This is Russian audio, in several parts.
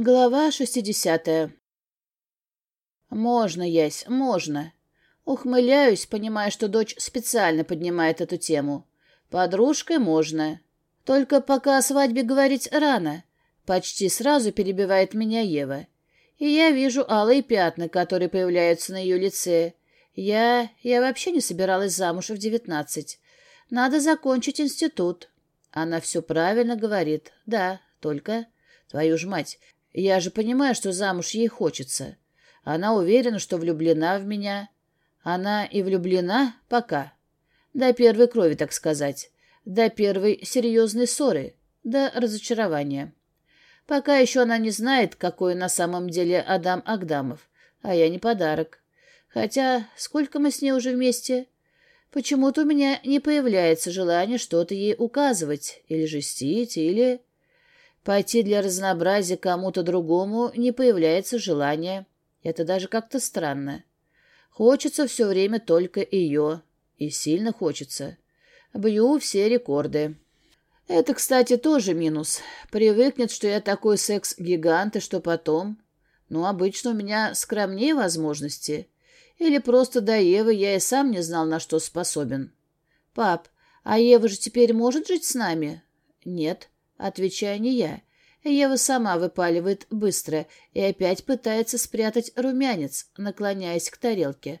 Глава шестидесятая. Можно, Ясь, можно. Ухмыляюсь, понимая, что дочь специально поднимает эту тему. Подружкой можно. Только пока о свадьбе говорить рано. Почти сразу перебивает меня Ева. И я вижу алые пятна, которые появляются на ее лице. Я... я вообще не собиралась замуж в девятнадцать. Надо закончить институт. Она все правильно говорит. Да, только... Твою ж мать, я же понимаю, что замуж ей хочется. Она уверена, что влюблена в меня. Она и влюблена пока. До первой крови, так сказать. До первой серьезной ссоры. До разочарования. Пока еще она не знает, какой на самом деле Адам Агдамов. А я не подарок. Хотя, сколько мы с ней уже вместе? Почему-то у меня не появляется желание что-то ей указывать, или жестить, или... Пойти для разнообразия кому-то другому не появляется желания. Это даже как-то странно. Хочется все время только ее. И сильно хочется. Бью все рекорды. Это, кстати, тоже минус. Привыкнет, что я такой секс-гигант, и что потом... Ну, обычно у меня скромнее возможности. Или просто до Евы я и сам не знал, на что способен. Пап, а Ева же теперь может жить с нами? Нет. Отвечаю не я. Ева сама выпаливает быстро и опять пытается спрятать румянец, наклоняясь к тарелке.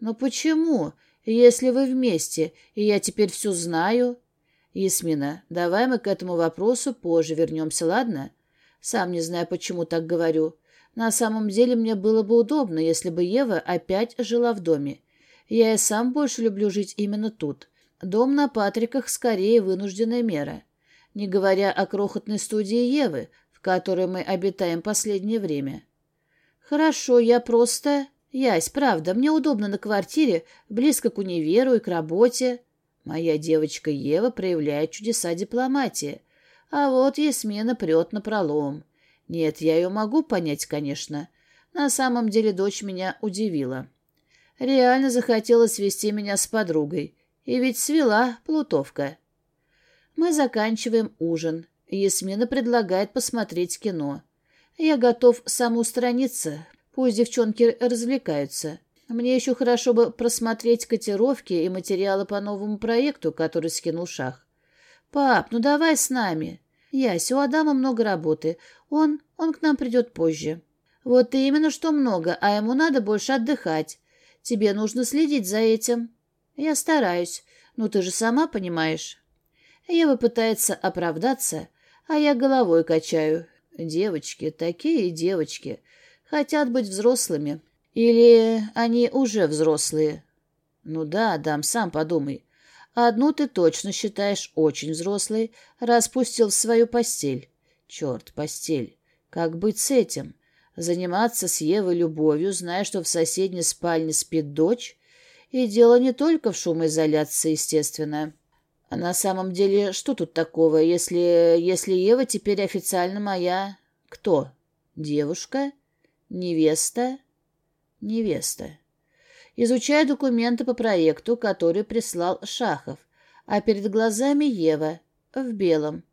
«Но почему, если вы вместе, и я теперь все знаю?» «Ясмина, давай мы к этому вопросу позже вернемся, ладно?» «Сам не знаю, почему так говорю. На самом деле мне было бы удобно, если бы Ева опять жила в доме. Я и сам больше люблю жить именно тут. Дом на Патриках скорее вынужденная мера не говоря о крохотной студии Евы, в которой мы обитаем последнее время. Хорошо, я просто... Ясь, правда, мне удобно на квартире, близко к универу и к работе. Моя девочка Ева проявляет чудеса дипломатии. А вот Ясмина прет на пролом. Нет, я ее могу понять, конечно. На самом деле дочь меня удивила. Реально захотела свести меня с подругой. И ведь свела плутовка. Мы заканчиваем ужин. Ясмина предлагает посмотреть кино. Я готов самоустраниться. Пусть девчонки развлекаются. Мне еще хорошо бы просмотреть котировки и материалы по новому проекту, который скинул Шах. «Пап, ну давай с нами. Ясь, у Адама много работы. Он, он к нам придет позже». «Вот именно что много, а ему надо больше отдыхать. Тебе нужно следить за этим». «Я стараюсь. Ну ты же сама понимаешь». Ева пытается оправдаться, а я головой качаю. Девочки, такие девочки, хотят быть взрослыми. Или они уже взрослые? Ну да, дам, сам подумай. Одну ты точно считаешь очень взрослой, распустил в свою постель. Черт, постель. Как быть с этим? Заниматься с Евой любовью, зная, что в соседней спальне спит дочь? И дело не только в шумоизоляции, естественно. А на самом деле, что тут такого, если, если Ева теперь официально моя... Кто? Девушка? Невеста? Невеста. Изучаю документы по проекту, который прислал Шахов, а перед глазами Ева, в белом.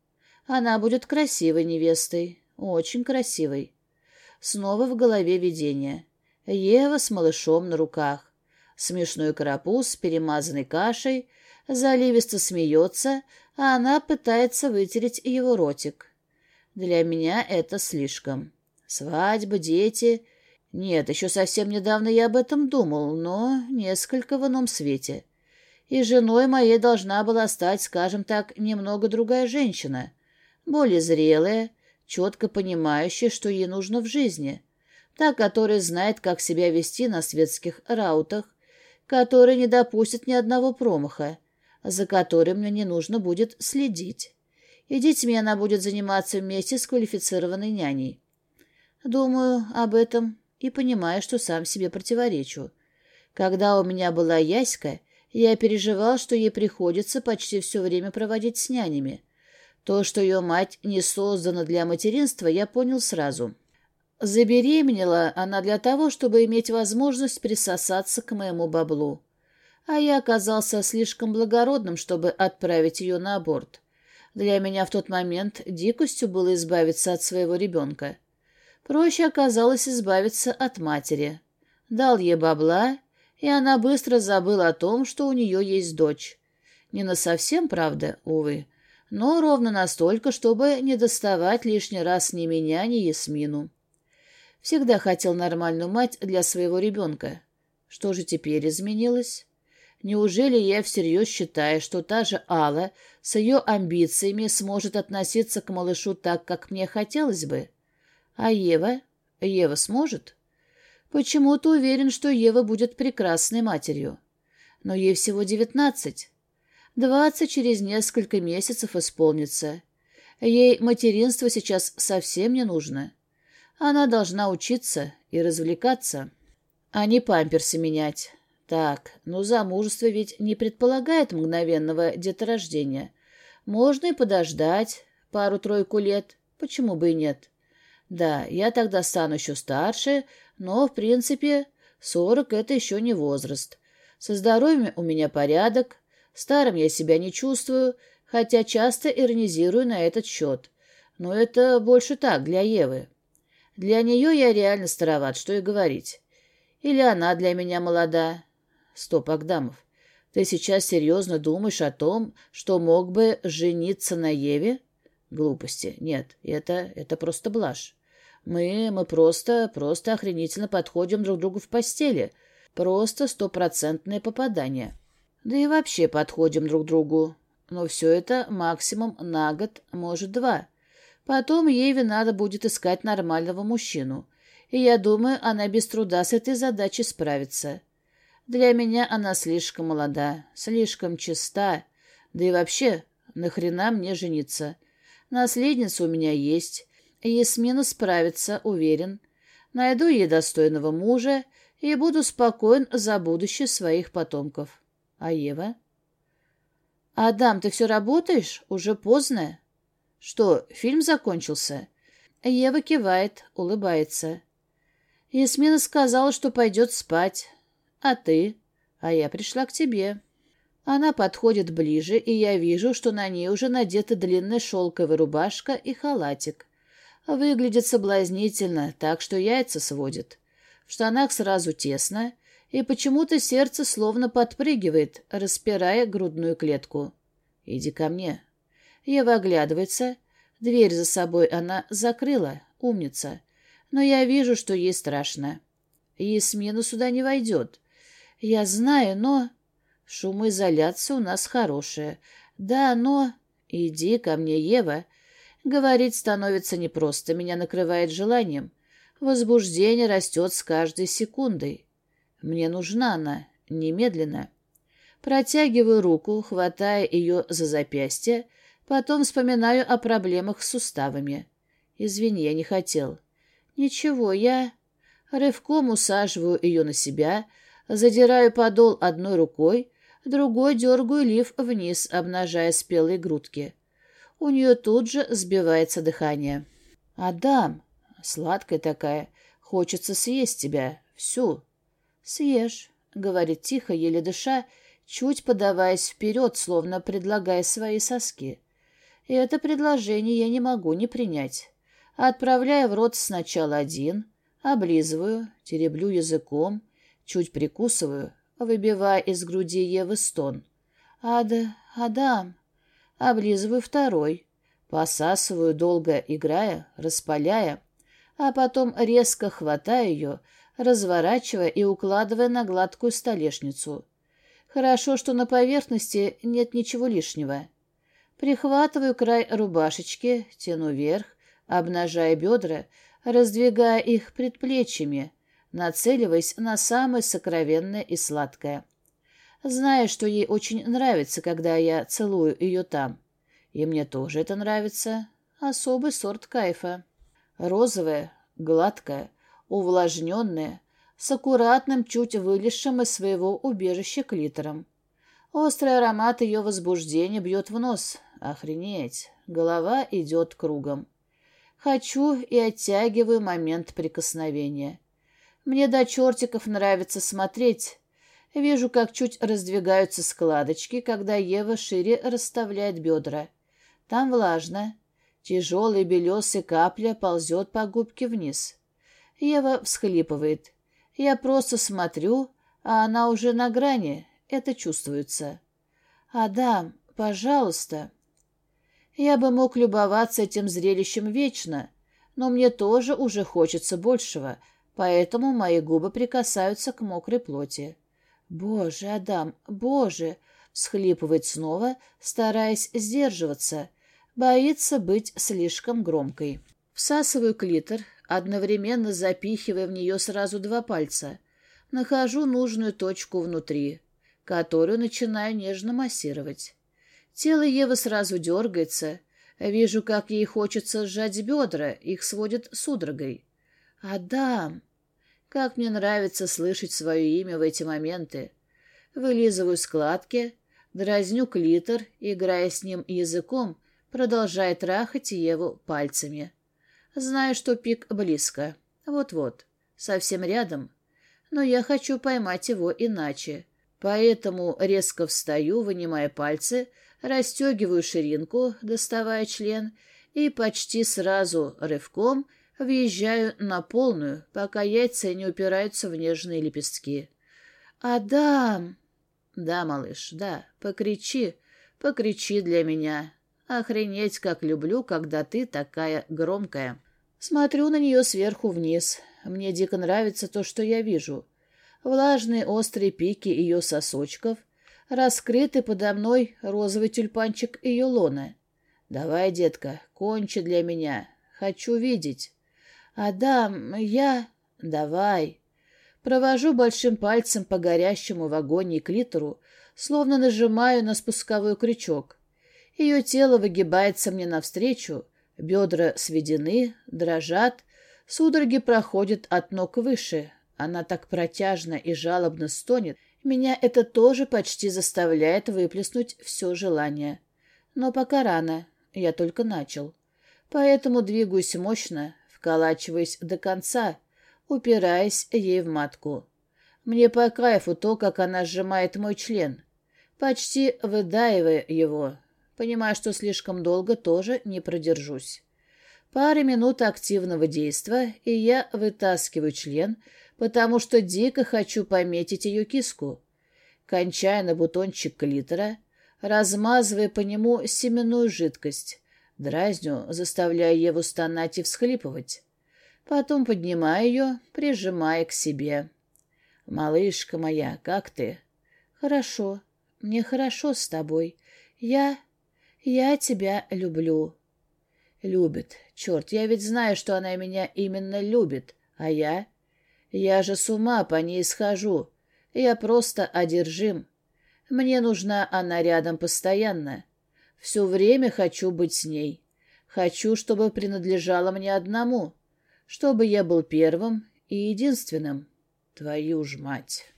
Она будет красивой невестой, очень красивой. Снова в голове видение. Ева с малышом на руках. Смешной карапуз с перемазанной кашей — заливисто смеется, а она пытается вытереть его ротик. Для меня это слишком. Свадьба, дети... Нет, еще совсем недавно я об этом думал, но несколько в ином свете. И женой моей должна была стать, скажем так, немного другая женщина, более зрелая, четко понимающая, что ей нужно в жизни, та, которая знает, как себя вести на светских раутах, которая не допустит ни одного промаха, за которым мне не нужно будет следить. И детьми она будет заниматься вместе с квалифицированной няней. Думаю об этом и понимаю, что сам себе противоречу. Когда у меня была Яська, я переживал, что ей приходится почти все время проводить с нянями. То, что ее мать не создана для материнства, я понял сразу. Забеременела она для того, чтобы иметь возможность присосаться к моему баблу а я оказался слишком благородным, чтобы отправить ее на аборт. Для меня в тот момент дикостью было избавиться от своего ребенка. Проще оказалось избавиться от матери. Дал ей бабла, и она быстро забыла о том, что у нее есть дочь. Не на совсем, правда, увы, но ровно настолько, чтобы не доставать лишний раз ни меня, ни Ясмину. Всегда хотел нормальную мать для своего ребенка. Что же теперь изменилось? Неужели я всерьез считаю, что та же Алла с ее амбициями сможет относиться к малышу так, как мне хотелось бы? А Ева? Ева сможет? Почему-то уверен, что Ева будет прекрасной матерью. Но ей всего девятнадцать. Двадцать через несколько месяцев исполнится. Ей материнство сейчас совсем не нужно. Она должна учиться и развлекаться, а не памперсы менять. Так, но замужество ведь не предполагает мгновенного деторождения. Можно и подождать пару-тройку лет. Почему бы и нет? Да, я тогда стану еще старше, но, в принципе, сорок — это еще не возраст. Со здоровьем у меня порядок, старым я себя не чувствую, хотя часто иронизирую на этот счет. Но это больше так, для Евы. Для нее я реально староват, что и говорить. Или она для меня молода. Стоп, Агдамов, ты сейчас серьезно думаешь о том, что мог бы жениться на Еве? Глупости. Нет, это, это просто блажь. Мы, мы просто, просто охренительно подходим друг другу в постели. Просто стопроцентное попадание. Да и вообще подходим друг другу. Но все это максимум на год, может, два. Потом Еве надо будет искать нормального мужчину. И я думаю, она без труда с этой задачей справится. Для меня она слишком молода, слишком чиста. Да и вообще, нахрена мне жениться? Наследница у меня есть. Ясмина справится, уверен. Найду ей достойного мужа и буду спокоен за будущее своих потомков. А Ева? «Адам, ты все работаешь? Уже поздно». «Что, фильм закончился?» Ева кивает, улыбается. Ясмина сказала, что пойдет спать. «А ты?» «А я пришла к тебе». Она подходит ближе, и я вижу, что на ней уже надета длинная шелковая рубашка и халатик. Выглядит соблазнительно, так что яйца сводит. В штанах сразу тесно, и почему-то сердце словно подпрыгивает, распирая грудную клетку. «Иди ко мне». Ева оглядывается. Дверь за собой она закрыла, умница. Но я вижу, что ей страшно. Ясмина сюда не войдет. Я знаю, но... Шумоизоляция у нас хорошая. Да, но... Иди ко мне, Ева. Говорить становится непросто, меня накрывает желанием. Возбуждение растет с каждой секундой. Мне нужна она, немедленно. Протягиваю руку, хватая ее за запястье, потом вспоминаю о проблемах с суставами. Извини, я не хотел. Ничего, я... Рывком усаживаю ее на себя, задираю подол одной рукой, другой дергаю лиф вниз, обнажая спелые грудки. У нее тут же сбивается дыхание. «Адам, сладкая такая, хочется съесть тебя, всю». «Съешь», — говорит тихо, еле дыша, чуть подаваясь вперед, словно предлагая свои соски. И это предложение я не могу не принять. Отправляя в рот сначала один, облизываю, тереблю языком, чуть прикусываю, выбивая из груди Евы стон. «Ада, Адам!» Облизываю второй, посасываю, долго играя, распаляя, а потом резко хватаю ее, разворачивая и укладывая на гладкую столешницу. Хорошо, что на поверхности нет ничего лишнего. Прихватываю край рубашечки, тяну вверх, обнажая бедра, раздвигая их предплечьями, нацеливаясь на самое сокровенное и сладкое. Зная, что ей очень нравится, когда я целую ее там. И мне тоже это нравится. Особый сорт кайфа. Розовая, гладкая, увлажненная, с аккуратным, чуть вылезшим из своего убежища клитором. Острый аромат ее возбуждения бьет в нос. Охренеть, голова идет кругом. Хочу и оттягиваю момент прикосновения. Мне до чертиков нравится смотреть. Вижу, как чуть раздвигаются складочки, когда Ева шире расставляет бедра. Там влажно. Тяжелая белесая капля ползет по губке вниз. Ева всхлипывает. Я просто смотрю, а она уже на грани. Это чувствуется. «Адам, пожалуйста». Я бы мог любоваться этим зрелищем вечно, но мне тоже уже хочется большего, поэтому мои губы прикасаются к мокрой плоти. «Боже, Адам, боже!» — всхлипывает снова, стараясь сдерживаться. Боится быть слишком громкой. Всасываю клитор, одновременно запихивая в нее сразу два пальца. Нахожу нужную точку внутри, которую начинаю нежно массировать. Тело Евы сразу дергается. Вижу, как ей хочется сжать бедра, их сводит судорогой. «Адам!» Как мне нравится слышать свое имя в эти моменты. Вылизываю складки, дразню клитор, играя с ним языком, продолжая трахать Еву пальцами. Знаю, что пик близко. Вот-вот, совсем рядом. Но я хочу поймать его иначе. Поэтому резко встаю, вынимая пальцы, расстегиваю ширинку, доставая член, и почти сразу рывком — Въезжаю на полную, пока яйца не упираются в нежные лепестки. «Адам!» «Да, малыш, да, покричи, покричи для меня. Охренеть, как люблю, когда ты такая громкая». Смотрю на нее сверху вниз. Мне дико нравится то, что я вижу. Влажные острые пики ее сосочков, раскрытый подо мной розовый тюльпанчик ее лона. «Давай, детка, кончи для меня. Хочу видеть». «Адам, я...» «Давай». Провожу большим пальцем по горящему в агонии клитору, словно нажимаю на спусковой крючок. Ее тело выгибается мне навстречу, бедра сведены, дрожат, судороги проходят от ног выше. Она так протяжно и жалобно стонет. Меня это тоже почти заставляет выплеснуть все желание. Но пока рано, я только начал. Поэтому двигаюсь мощно, вколачиваясь до конца, упираясь ей в матку. Мне по кайфу то, как она сжимает мой член, почти выдаивая его, понимая, что слишком долго тоже не продержусь. Пара минут активного действия, и я вытаскиваю член, потому что дико хочу пометить ее киску. Кончая на бутончик клитора, размазывая по нему семенную жидкость, Дразню, заставляя Еву стонать и всхлипывать. Потом поднимаю ее, прижимая к себе. «Малышка моя, как ты?» «Хорошо. Мне хорошо с тобой. Я... я тебя люблю». «Любит. Черт, я ведь знаю, что она меня именно любит. А я? Я же с ума по ней схожу. Я просто одержим. Мне нужна она рядом постоянно. Все время хочу быть с ней. Хочу, чтобы принадлежала мне одному. Чтобы я был первым и единственным. Твою ж мать!